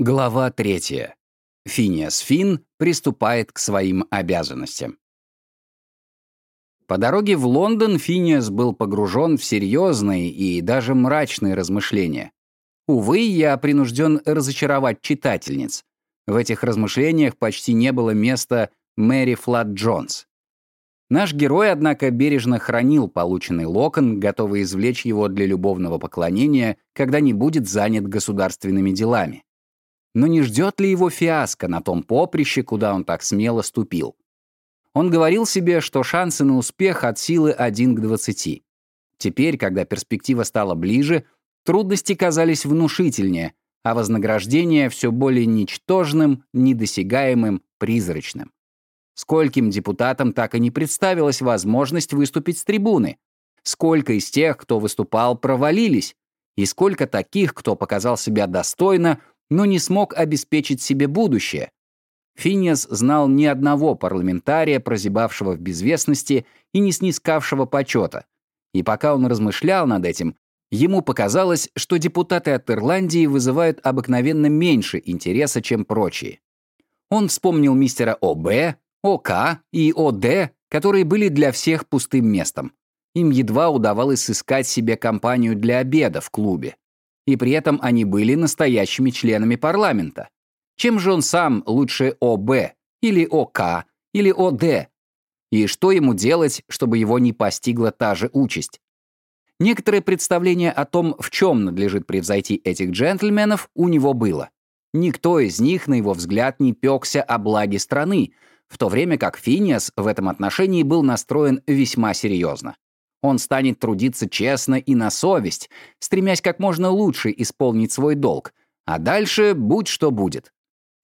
Глава третья. Финиас Фин приступает к своим обязанностям. По дороге в Лондон Финиас был погружен в серьезные и даже мрачные размышления. Увы, я принужден разочаровать читательниц. В этих размышлениях почти не было места Мэри Флат Джонс. Наш герой, однако, бережно хранил полученный локон, готовый извлечь его для любовного поклонения, когда не будет занят государственными делами. Но не ждет ли его фиаско на том поприще, куда он так смело ступил? Он говорил себе, что шансы на успех от силы 1 к 20. Теперь, когда перспектива стала ближе, трудности казались внушительнее, а вознаграждение все более ничтожным, недосягаемым, призрачным. Скольким депутатам так и не представилась возможность выступить с трибуны? Сколько из тех, кто выступал, провалились? И сколько таких, кто показал себя достойно, но не смог обеспечить себе будущее. Финиас знал ни одного парламентария, прозябавшего в безвестности и не снискавшего почета. И пока он размышлял над этим, ему показалось, что депутаты от Ирландии вызывают обыкновенно меньше интереса, чем прочие. Он вспомнил мистера О.Б., О.К. и О.Д., которые были для всех пустым местом. Им едва удавалось сыскать себе компанию для обеда в клубе и при этом они были настоящими членами парламента. Чем же он сам лучше ОБ, или ОК, или ОД? И что ему делать, чтобы его не постигла та же участь? Некоторое представление о том, в чем надлежит превзойти этих джентльменов, у него было. Никто из них, на его взгляд, не пекся о благе страны, в то время как Финиас в этом отношении был настроен весьма серьезно. Он станет трудиться честно и на совесть, стремясь как можно лучше исполнить свой долг, а дальше будь что будет.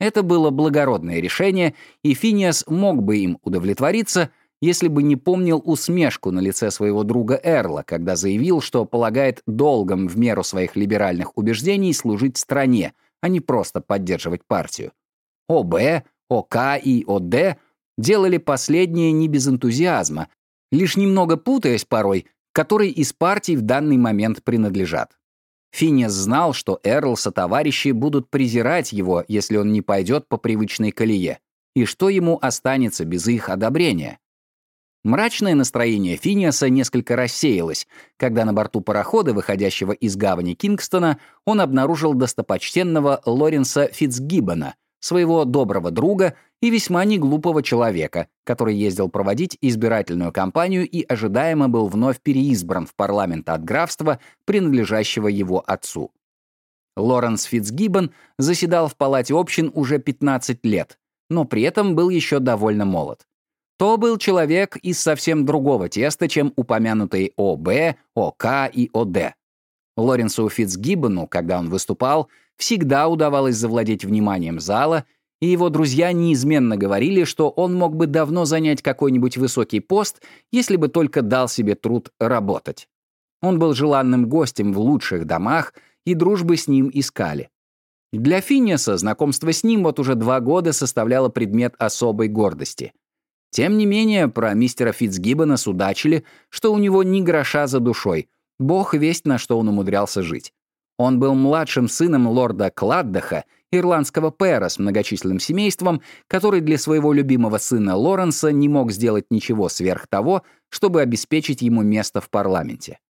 Это было благородное решение, и Финиас мог бы им удовлетвориться, если бы не помнил усмешку на лице своего друга Эрла, когда заявил, что полагает долгом в меру своих либеральных убеждений служить стране, а не просто поддерживать партию. ОБ, ОК и ОД делали последнее не без энтузиазма, лишь немного путаясь порой, которой из партий в данный момент принадлежат. Финес знал, что Эрл товарищи будут презирать его, если он не пойдет по привычной колее, и что ему останется без их одобрения. Мрачное настроение Финиаса несколько рассеялось, когда на борту парохода, выходящего из гавани Кингстона, он обнаружил достопочтенного Лоренса Фитцгиббона, своего доброго друга и весьма неглупого человека, который ездил проводить избирательную кампанию и ожидаемо был вновь переизбран в парламент от графства, принадлежащего его отцу. Лоренс Фитцгиббон заседал в палате общин уже 15 лет, но при этом был еще довольно молод. То был человек из совсем другого теста, чем упомянутые ОБ, ОК и ОД. Лоренсу Фитцгиббону, когда он выступал, всегда удавалось завладеть вниманием зала, и его друзья неизменно говорили, что он мог бы давно занять какой-нибудь высокий пост, если бы только дал себе труд работать. Он был желанным гостем в лучших домах, и дружбы с ним искали. Для Финиаса знакомство с ним вот уже два года составляло предмет особой гордости. Тем не менее, про мистера Фитцгиббона судачили, что у него ни гроша за душой, бог весть, на что он умудрялся жить. Он был младшим сыном лорда Кладдаха, ирландского пэра с многочисленным семейством, который для своего любимого сына Лоренса не мог сделать ничего сверх того, чтобы обеспечить ему место в парламенте.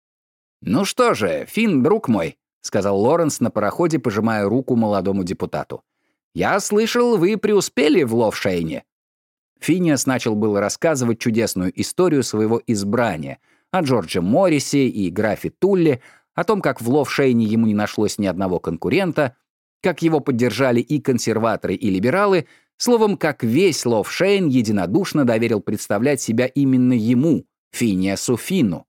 «Ну что же, Финн, друг мой», — сказал Лоренс на пароходе, пожимая руку молодому депутату. «Я слышал, вы преуспели в Ловшейне». Финиас начал было рассказывать чудесную историю своего избрания о Джордже Моррисе и графе Тулле, о том, как в Ловшейне ему не нашлось ни одного конкурента, как его поддержали и консерваторы, и либералы, словом, как весь Ловшейн единодушно доверил представлять себя именно ему, Финиасу Фину.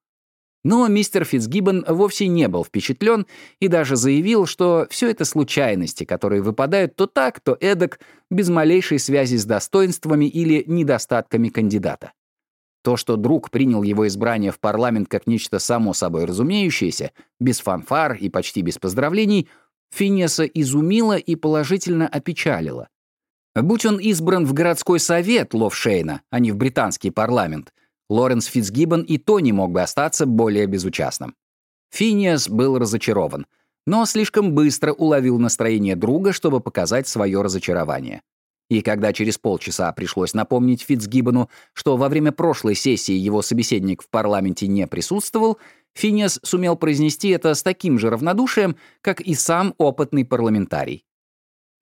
Но мистер Фитцгиббон вовсе не был впечатлен и даже заявил, что все это случайности, которые выпадают то так, то эдак, без малейшей связи с достоинствами или недостатками кандидата. То, что друг принял его избрание в парламент как нечто само собой разумеющееся, без фанфар и почти без поздравлений, Финеса изумило и положительно опечалило. Будь он избран в городской совет Ловшейна, а не в британский парламент, Лоренс Фитцгиббон и то не мог бы остаться более безучастным. Финиас был разочарован. но слишком быстро уловил настроение друга, чтобы показать свое разочарование. И когда через полчаса пришлось напомнить Фитцгиббону, что во время прошлой сессии его собеседник в парламенте не присутствовал, Финиас сумел произнести это с таким же равнодушием, как и сам опытный парламентарий.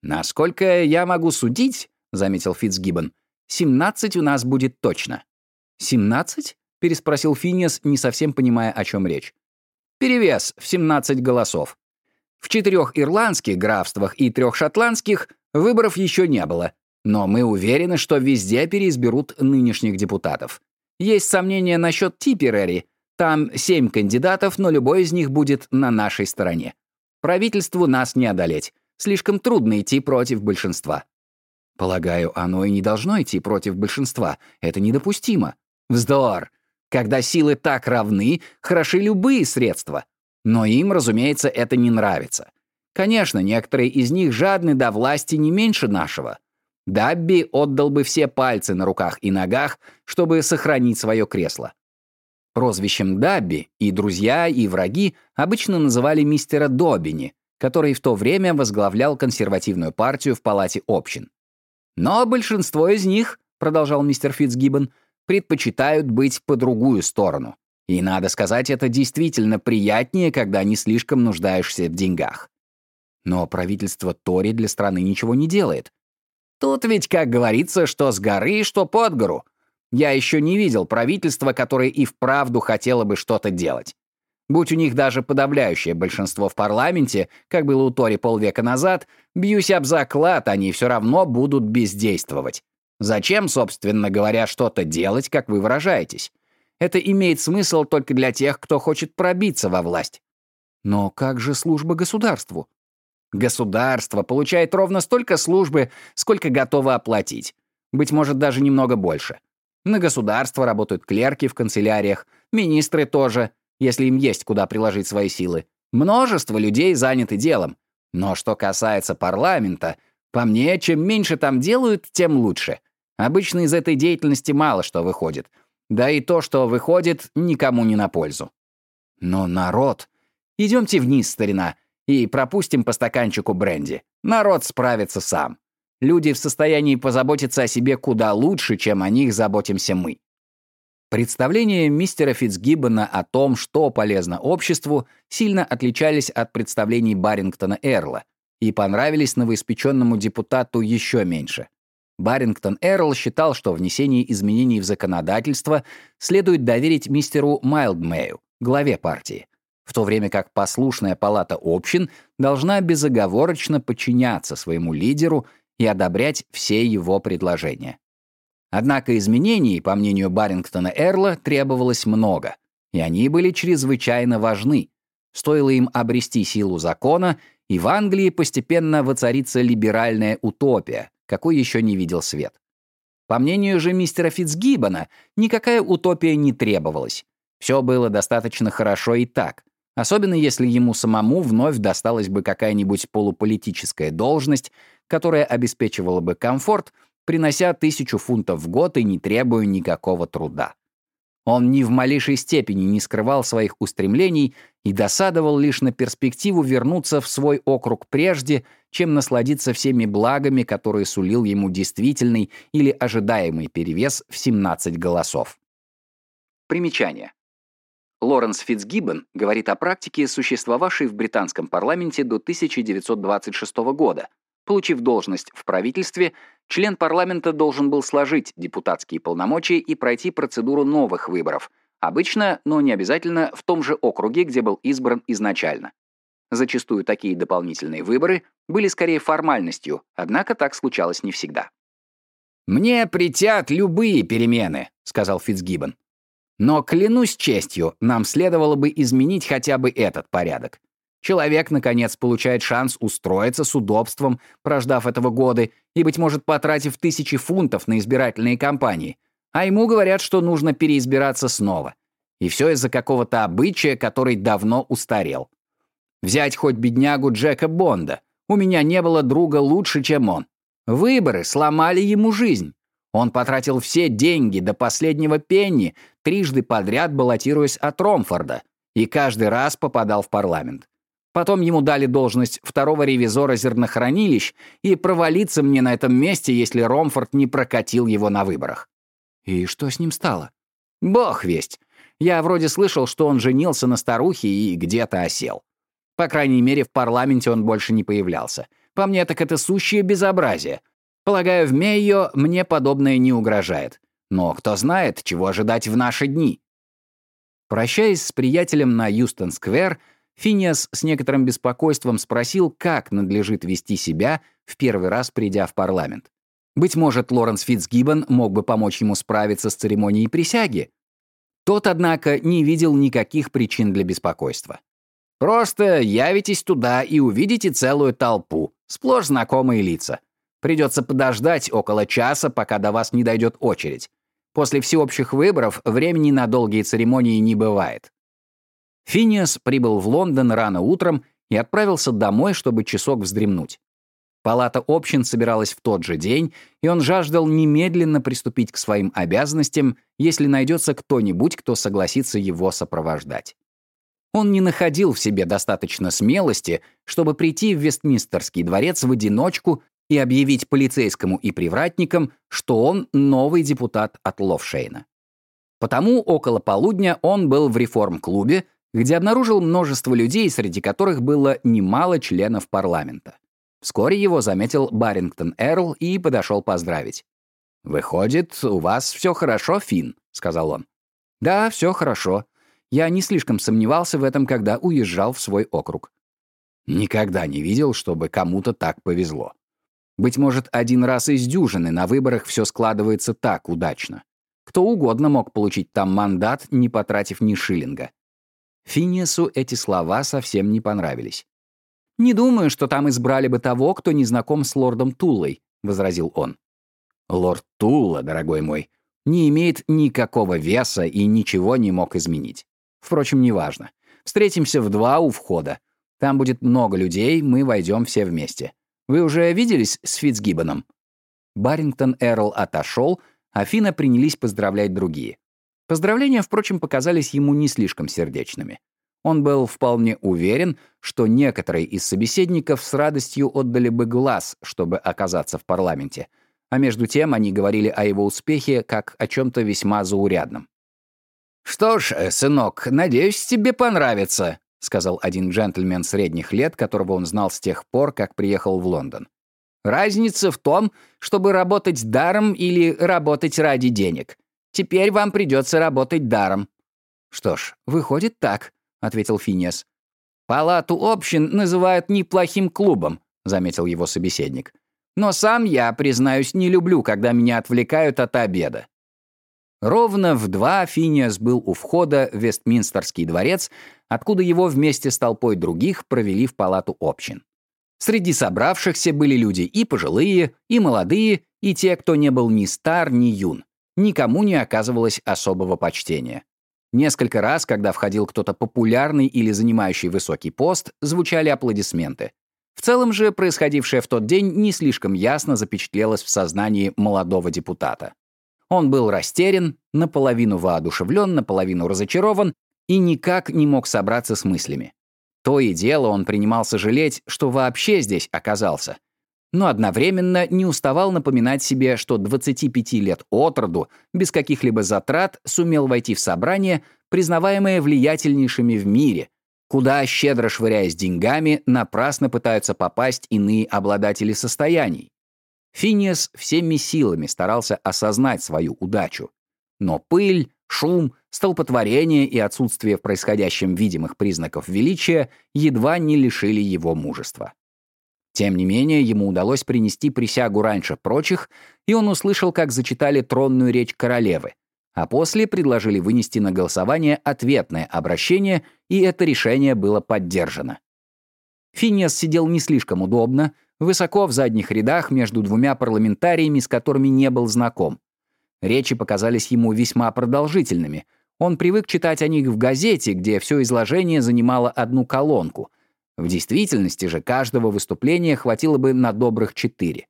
«Насколько я могу судить», — заметил Фитцгиббон, «17 у нас будет точно». «17?» — переспросил Финиас, не совсем понимая, о чем речь. «Перевес в 17 голосов. В четырех ирландских графствах и трех шотландских выборов еще не было, но мы уверены, что везде переизберут нынешних депутатов. Есть сомнения насчет Типерери. Там семь кандидатов, но любой из них будет на нашей стороне. Правительству нас не одолеть. Слишком трудно идти против большинства. Полагаю, оно и не должно идти против большинства. Это недопустимо. Вздор. Когда силы так равны, хороши любые средства. Но им, разумеется, это не нравится. Конечно, некоторые из них жадны до власти не меньше нашего. Дабби отдал бы все пальцы на руках и ногах, чтобы сохранить свое кресло. Прозвищем Дабби и друзья, и враги обычно называли мистера Добини, который в то время возглавлял консервативную партию в Палате общин. Но большинство из них, продолжал мистер Фитцгиббон, предпочитают быть по другую сторону. И, надо сказать, это действительно приятнее, когда не слишком нуждаешься в деньгах. Но правительство Тори для страны ничего не делает. Тут ведь, как говорится, что с горы, что под гору. Я еще не видел правительства, которое и вправду хотело бы что-то делать. Будь у них даже подавляющее большинство в парламенте, как было у Тори полвека назад, бьюсь об заклад, они все равно будут бездействовать. Зачем, собственно говоря, что-то делать, как вы выражаетесь? Это имеет смысл только для тех, кто хочет пробиться во власть. Но как же служба государству? Государство получает ровно столько службы, сколько готово оплатить. Быть может, даже немного больше. На государство работают клерки в канцеляриях, министры тоже, если им есть куда приложить свои силы. Множество людей заняты делом. Но что касается парламента, по мне, чем меньше там делают, тем лучше. Обычно из этой деятельности мало что выходит — да и то, что выходит, никому не на пользу. Но народ... Идемте вниз, старина, и пропустим по стаканчику бренди. Народ справится сам. Люди в состоянии позаботиться о себе куда лучше, чем о них заботимся мы. Представления мистера Фитцгиббона о том, что полезно обществу, сильно отличались от представлений Барингтона Эрла и понравились новоиспеченному депутату еще меньше. Барингтон Эрл считал, что внесение изменений в законодательство следует доверить мистеру Майлдмею, главе партии, в то время как послушная палата общин должна безоговорочно подчиняться своему лидеру и одобрять все его предложения. Однако изменений, по мнению Барингтона Эрла, требовалось много, и они были чрезвычайно важны. Стоило им обрести силу закона, и в Англии постепенно воцарится либеральная утопия, какой еще не видел свет. По мнению же мистера Фитцгиббона, никакая утопия не требовалась. Все было достаточно хорошо и так, особенно если ему самому вновь досталась бы какая-нибудь полуполитическая должность, которая обеспечивала бы комфорт, принося тысячу фунтов в год и не требуя никакого труда. Он ни в малейшей степени не скрывал своих устремлений и досадовал лишь на перспективу вернуться в свой округ прежде, чем насладиться всеми благами, которые сулил ему действительный или ожидаемый перевес в 17 голосов. Примечание. Лоренс Фитцгиббон говорит о практике, существовавшей в британском парламенте до 1926 года, Получив должность в правительстве, член парламента должен был сложить депутатские полномочия и пройти процедуру новых выборов, обычно, но не обязательно, в том же округе, где был избран изначально. Зачастую такие дополнительные выборы были скорее формальностью, однако так случалось не всегда. «Мне притят любые перемены», — сказал Фитцгиббон. «Но, клянусь честью, нам следовало бы изменить хотя бы этот порядок. Человек, наконец, получает шанс устроиться с удобством, прождав этого годы, и, быть может, потратив тысячи фунтов на избирательные кампании. А ему говорят, что нужно переизбираться снова. И все из-за какого-то обычая, который давно устарел. Взять хоть беднягу Джека Бонда. У меня не было друга лучше, чем он. Выборы сломали ему жизнь. Он потратил все деньги до последнего пенни, трижды подряд баллотируясь от Ромфорда, и каждый раз попадал в парламент. Потом ему дали должность второго ревизора зернохранилищ и провалиться мне на этом месте, если Ромфорд не прокатил его на выборах. И что с ним стало? Бог весть. Я вроде слышал, что он женился на старухе и где-то осел. По крайней мере, в парламенте он больше не появлялся. По мне, так это сущее безобразие. Полагаю, в Мейо мне подобное не угрожает. Но кто знает, чего ожидать в наши дни. Прощаясь с приятелем на Юстон-сквер, Финиас с некоторым беспокойством спросил, как надлежит вести себя, в первый раз придя в парламент. Быть может, Лоренс Фитцгиббон мог бы помочь ему справиться с церемонией присяги? Тот, однако, не видел никаких причин для беспокойства. «Просто явитесь туда и увидите целую толпу, сплошь знакомые лица. Придется подождать около часа, пока до вас не дойдет очередь. После всеобщих выборов времени на долгие церемонии не бывает». Финиас прибыл в Лондон рано утром и отправился домой, чтобы часок вздремнуть. Палата общин собиралась в тот же день, и он жаждал немедленно приступить к своим обязанностям, если найдется кто-нибудь, кто согласится его сопровождать. Он не находил в себе достаточно смелости, чтобы прийти в Вестминстерский дворец в одиночку и объявить полицейскому и привратникам, что он новый депутат от Ловшейна. Потому около полудня он был в реформ-клубе, где обнаружил множество людей, среди которых было немало членов парламента. Вскоре его заметил Барингтон Эрл и подошел поздравить. «Выходит, у вас все хорошо, Финн», — сказал он. «Да, все хорошо. Я не слишком сомневался в этом, когда уезжал в свой округ. Никогда не видел, чтобы кому-то так повезло. Быть может, один раз из дюжины на выборах все складывается так удачно. Кто угодно мог получить там мандат, не потратив ни шиллинга. Финиасу эти слова совсем не понравились. «Не думаю, что там избрали бы того, кто не знаком с лордом Туллой», — возразил он. «Лорд Тулла, дорогой мой, не имеет никакого веса и ничего не мог изменить. Впрочем, неважно. Встретимся в два у входа. Там будет много людей, мы войдем все вместе. Вы уже виделись с Фитцгиббоном?» Барингтон Эрл отошел, а Фина принялись поздравлять другие. Поздравления, впрочем, показались ему не слишком сердечными. Он был вполне уверен, что некоторые из собеседников с радостью отдали бы глаз, чтобы оказаться в парламенте, а между тем они говорили о его успехе как о чем-то весьма заурядном. «Что ж, сынок, надеюсь, тебе понравится», — сказал один джентльмен средних лет, которого он знал с тех пор, как приехал в Лондон. «Разница в том, чтобы работать даром или работать ради денег. Теперь вам придется работать даром». «Что ж, выходит так», ответил Финиас. «Палату общин называют неплохим клубом», — заметил его собеседник. «Но сам я, признаюсь, не люблю, когда меня отвлекают от обеда». Ровно в два Финиас был у входа в Вестминстерский дворец, откуда его вместе с толпой других провели в палату общин. Среди собравшихся были люди и пожилые, и молодые, и те, кто не был ни стар, ни юн. Никому не оказывалось особого почтения. Несколько раз, когда входил кто-то популярный или занимающий высокий пост, звучали аплодисменты. В целом же происходившее в тот день не слишком ясно запечатлелось в сознании молодого депутата. Он был растерян, наполовину воодушевлен, наполовину разочарован и никак не мог собраться с мыслями. То и дело он принимался жалеть, что вообще здесь оказался, но одновременно не уставал напоминать себе, что 25 лет от роду, без каких-либо затрат, сумел войти в собрание, признаваемое влиятельнейшими в мире, куда, щедро швыряясь деньгами, напрасно пытаются попасть иные обладатели состояний. Финиас всеми силами старался осознать свою удачу. Но пыль, шум, столпотворение и отсутствие в происходящем видимых признаков величия едва не лишили его мужества. Тем не менее, ему удалось принести присягу раньше прочих, и он услышал, как зачитали тронную речь королевы, а после предложили вынести на голосование ответное обращение, и это решение было поддержано. Финиас сидел не слишком удобно, высоко в задних рядах между двумя парламентариями, с которыми не был знаком. Речи показались ему весьма продолжительными. Он привык читать о них в газете, где все изложение занимало одну колонку — в действительности же каждого выступления хватило бы на добрых четыре.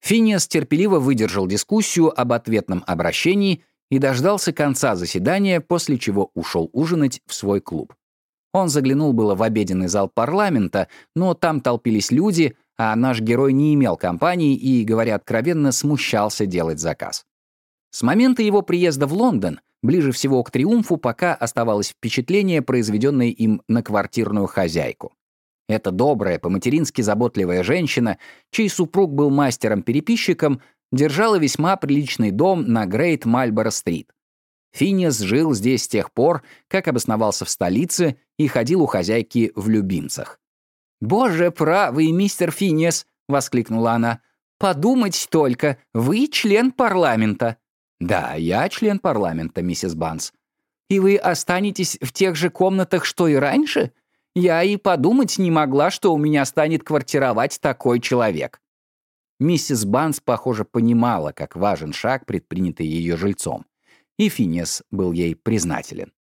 Финиас терпеливо выдержал дискуссию об ответном обращении и дождался конца заседания, после чего ушел ужинать в свой клуб. Он заглянул было в обеденный зал парламента, но там толпились люди, а наш герой не имел компании и, говоря откровенно, смущался делать заказ. С момента его приезда в Лондон ближе всего к триумфу пока оставалось впечатление, произведенное им на квартирную хозяйку. Эта добрая, по-матерински заботливая женщина, чей супруг был мастером-переписчиком, держала весьма приличный дом на Грейт Мальборо-стрит. Финиас жил здесь с тех пор, как обосновался в столице и ходил у хозяйки в любимцах. «Боже правый, мистер Финиас!» — воскликнула она. «Подумать только, вы член парламента». «Да, я член парламента, миссис Банс». «И вы останетесь в тех же комнатах, что и раньше? Я и подумать не могла, что у меня станет квартировать такой человек». Миссис Банс, похоже, понимала, как важен шаг, предпринятый ее жильцом. И Финес был ей признателен.